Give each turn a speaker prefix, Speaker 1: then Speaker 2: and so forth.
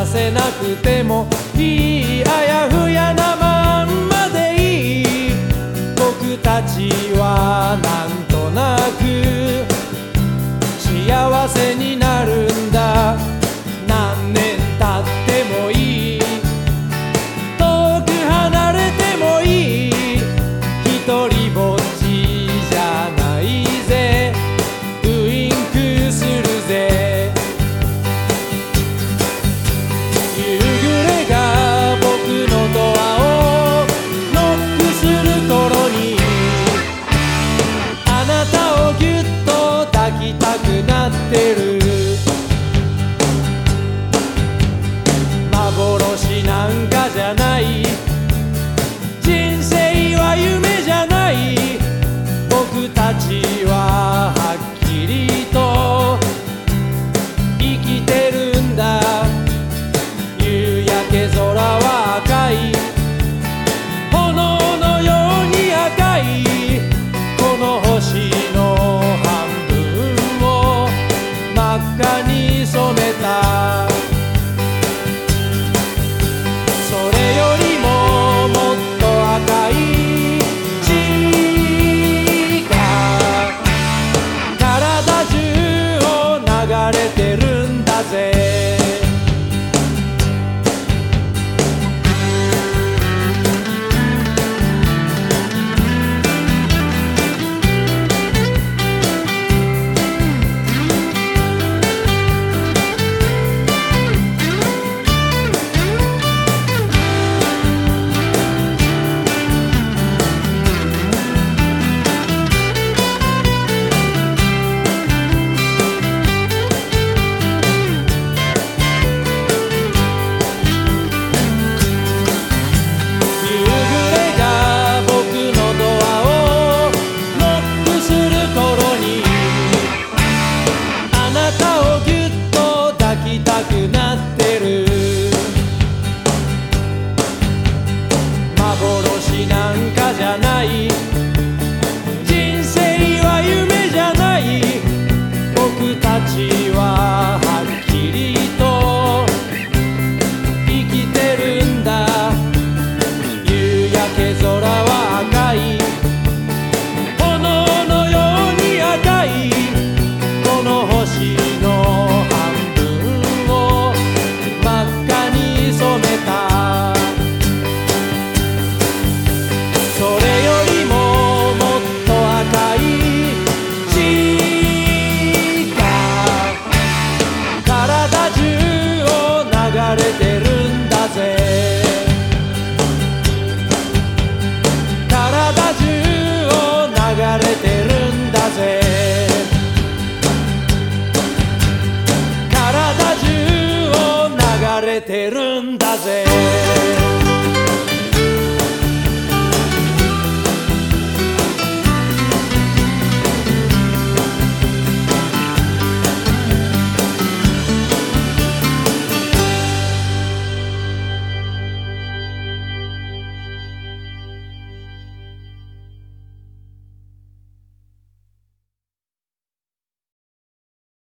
Speaker 1: させなくてもいいあやふやなまんまでいい僕たちはなんとなく幸せになる染めた。それよりももっと赤い体中を流れてるんだぜ。きたくなってる。幻なんかじゃない。meter um da.